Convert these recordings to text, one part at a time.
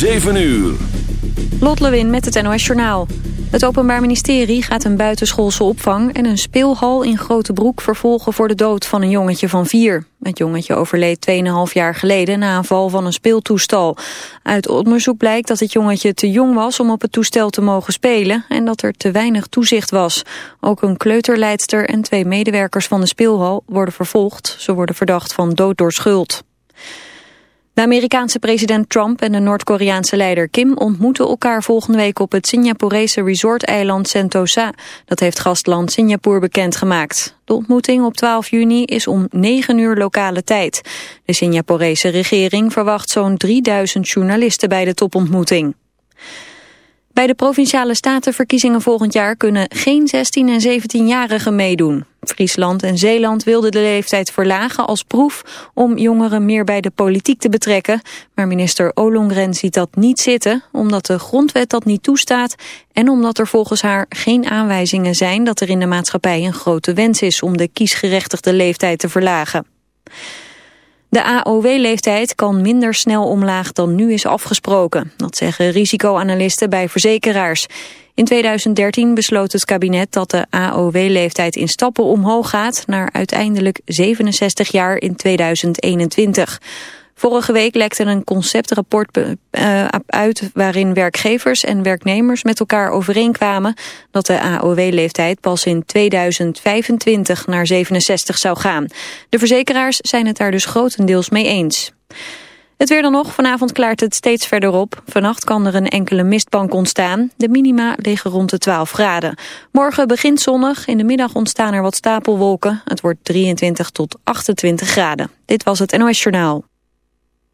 7 uur. Lot Lewin met het NOS Journaal. Het Openbaar Ministerie gaat een buitenschoolse opvang en een speelhal in Grote Broek vervolgen voor de dood van een jongetje van vier. Het jongetje overleed 2,5 jaar geleden na een val van een speeltoestal. Uit onderzoek blijkt dat het jongetje te jong was om op het toestel te mogen spelen en dat er te weinig toezicht was. Ook een kleuterleidster en twee medewerkers van de speelhal worden vervolgd. Ze worden verdacht van dood door schuld. De Amerikaanse president Trump en de Noord-Koreaanse leider Kim ontmoeten elkaar volgende week op het Singaporese resort-eiland Sentosa. Dat heeft gastland Singapore bekendgemaakt. De ontmoeting op 12 juni is om 9 uur lokale tijd. De Singaporese regering verwacht zo'n 3000 journalisten bij de topontmoeting. Bij de Provinciale Statenverkiezingen volgend jaar kunnen geen 16- en 17-jarigen meedoen. Friesland en Zeeland wilden de leeftijd verlagen als proef om jongeren meer bij de politiek te betrekken. Maar minister Olongren ziet dat niet zitten, omdat de grondwet dat niet toestaat en omdat er volgens haar geen aanwijzingen zijn dat er in de maatschappij een grote wens is om de kiesgerechtigde leeftijd te verlagen. De AOW-leeftijd kan minder snel omlaag dan nu is afgesproken. Dat zeggen risicoanalisten bij verzekeraars. In 2013 besloot het kabinet dat de AOW-leeftijd in stappen omhoog gaat... naar uiteindelijk 67 jaar in 2021. Vorige week lekte een conceptrapport uh, uit waarin werkgevers en werknemers met elkaar overeenkwamen dat de AOW-leeftijd pas in 2025 naar 67 zou gaan. De verzekeraars zijn het daar dus grotendeels mee eens. Het weer dan nog. Vanavond klaart het steeds verder op. Vannacht kan er een enkele mistbank ontstaan. De minima liggen rond de 12 graden. Morgen begint zonnig. In de middag ontstaan er wat stapelwolken. Het wordt 23 tot 28 graden. Dit was het NOS Journaal.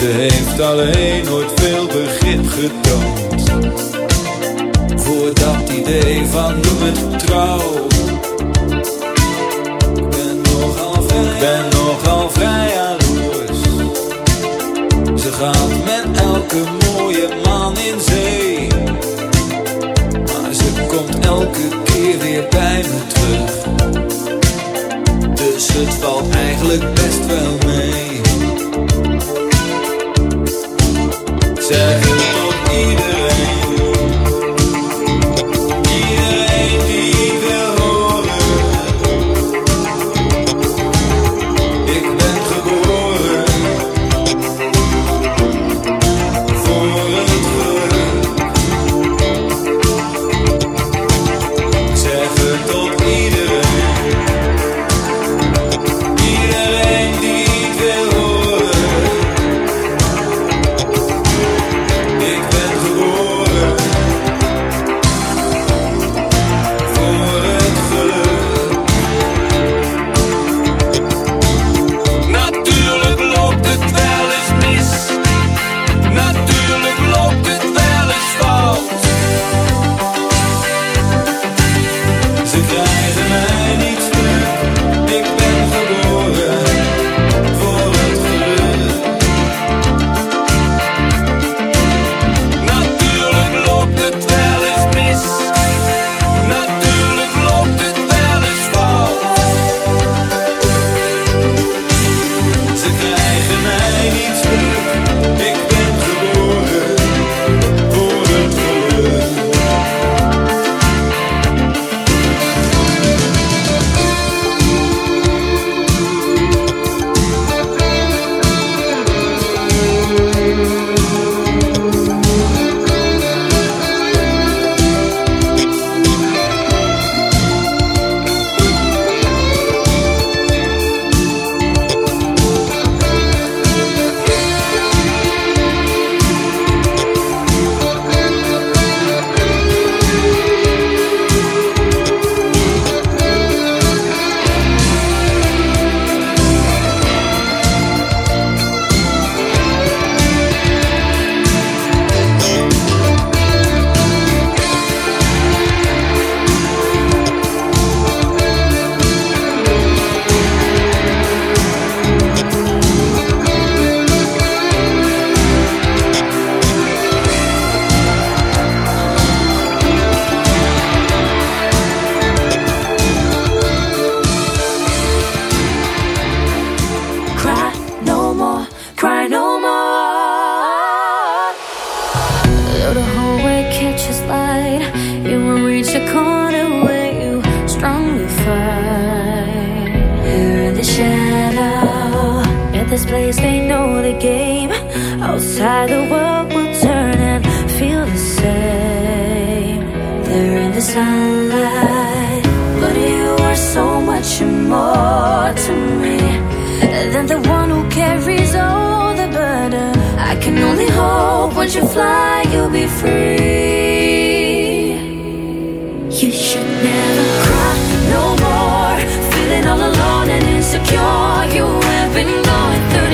Ze heeft alleen nooit veel begrip getoond. Voor dat idee van noem het trouw. Ik ben nogal vrij, ben nogal vrij jaloers. Ze gaat met elke mooie man in zee. Maar ze komt elke keer weer bij me terug. Dus het valt eigenlijk best wel mee. Yeah.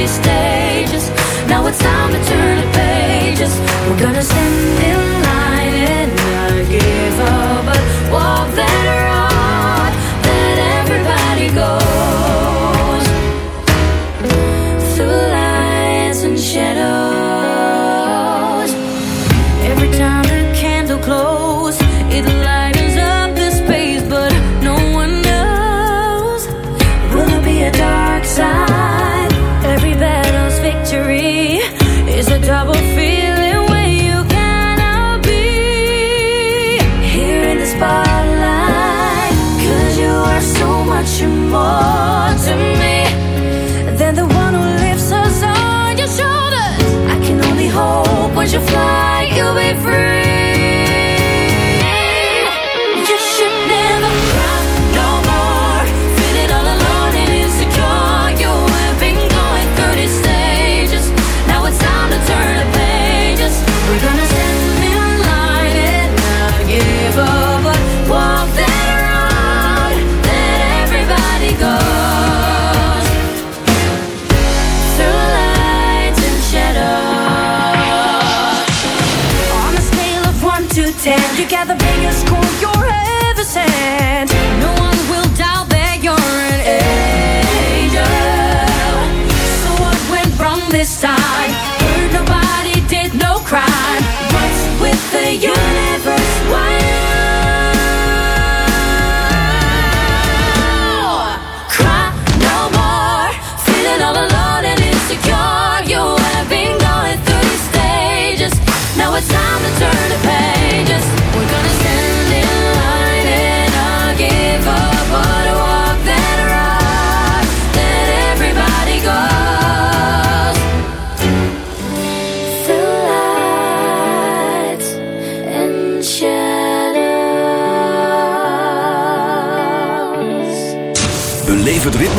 stages. Now it's time to turn the pages. We're gonna stay. the universe.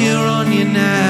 Easier on you now?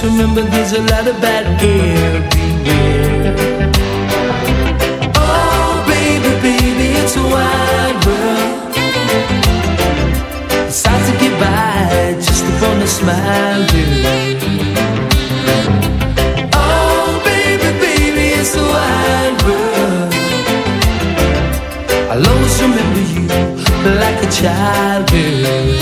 Remember there's a lot of bad everywhere Oh baby, baby, it's a wide world. It's hard to get by just upon a smile, girl Oh baby, baby, it's a wide world. I'll always remember you like a child, girl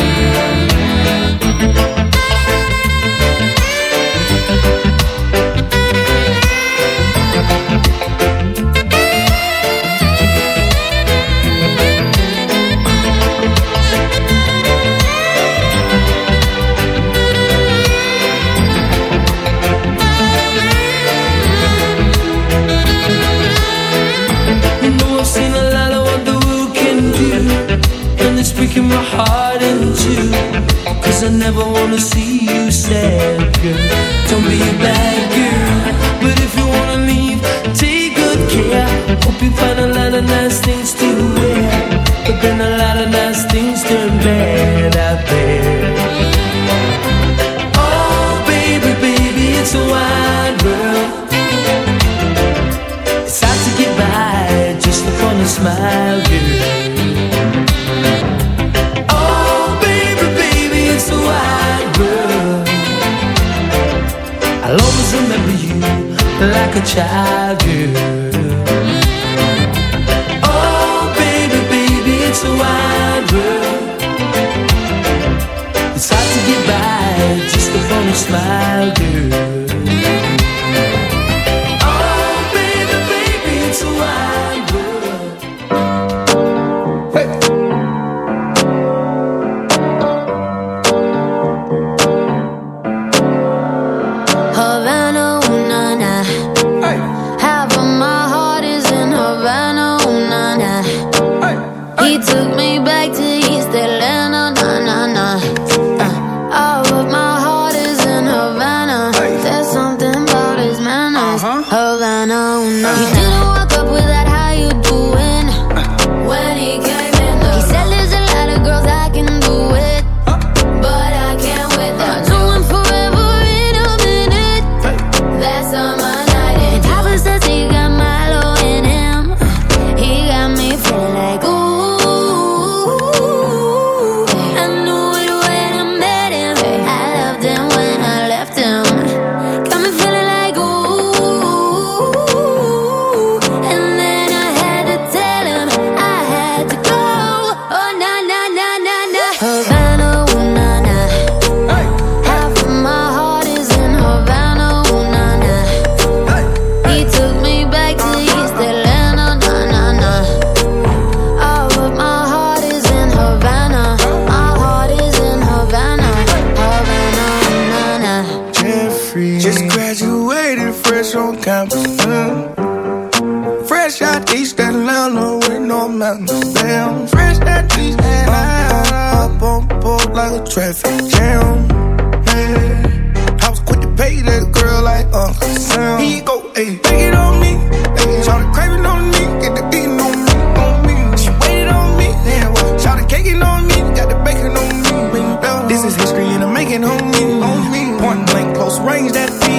history and I'm making Me, Point blank, close range, that me.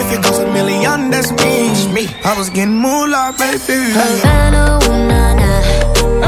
If it goes a million, that's me. I was getting moolah, baby. Havana, ooh, nah, nah.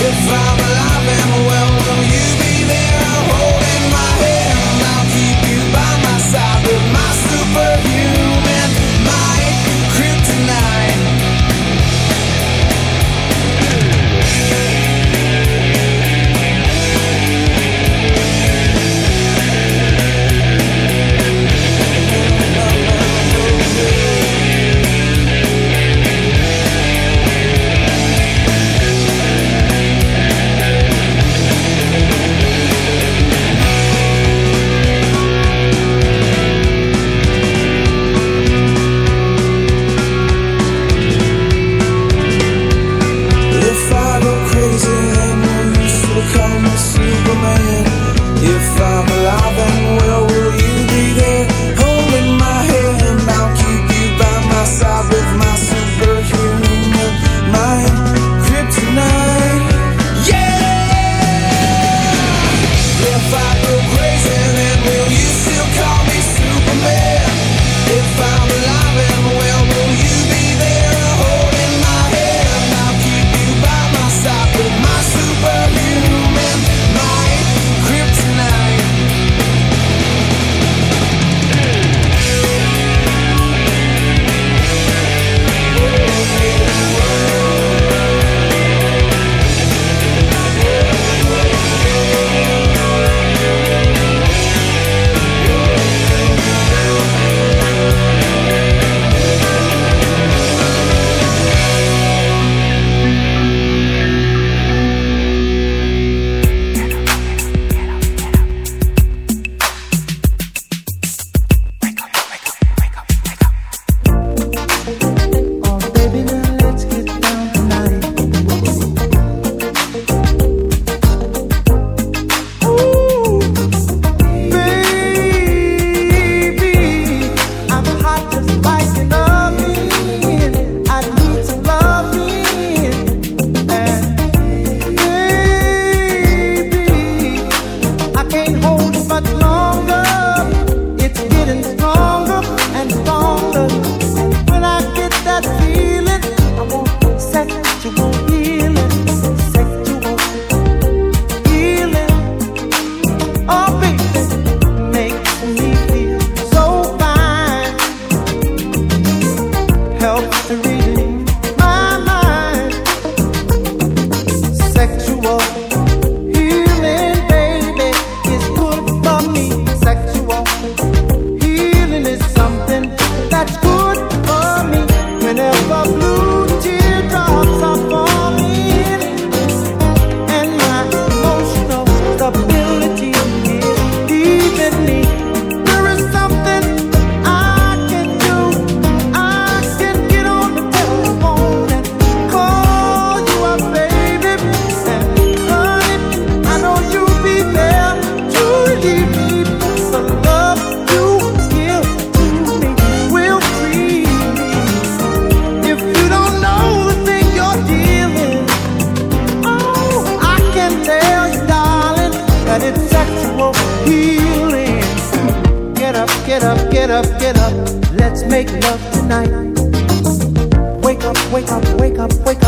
If I'm alive and well, will you be? wake up, wake up, wake up.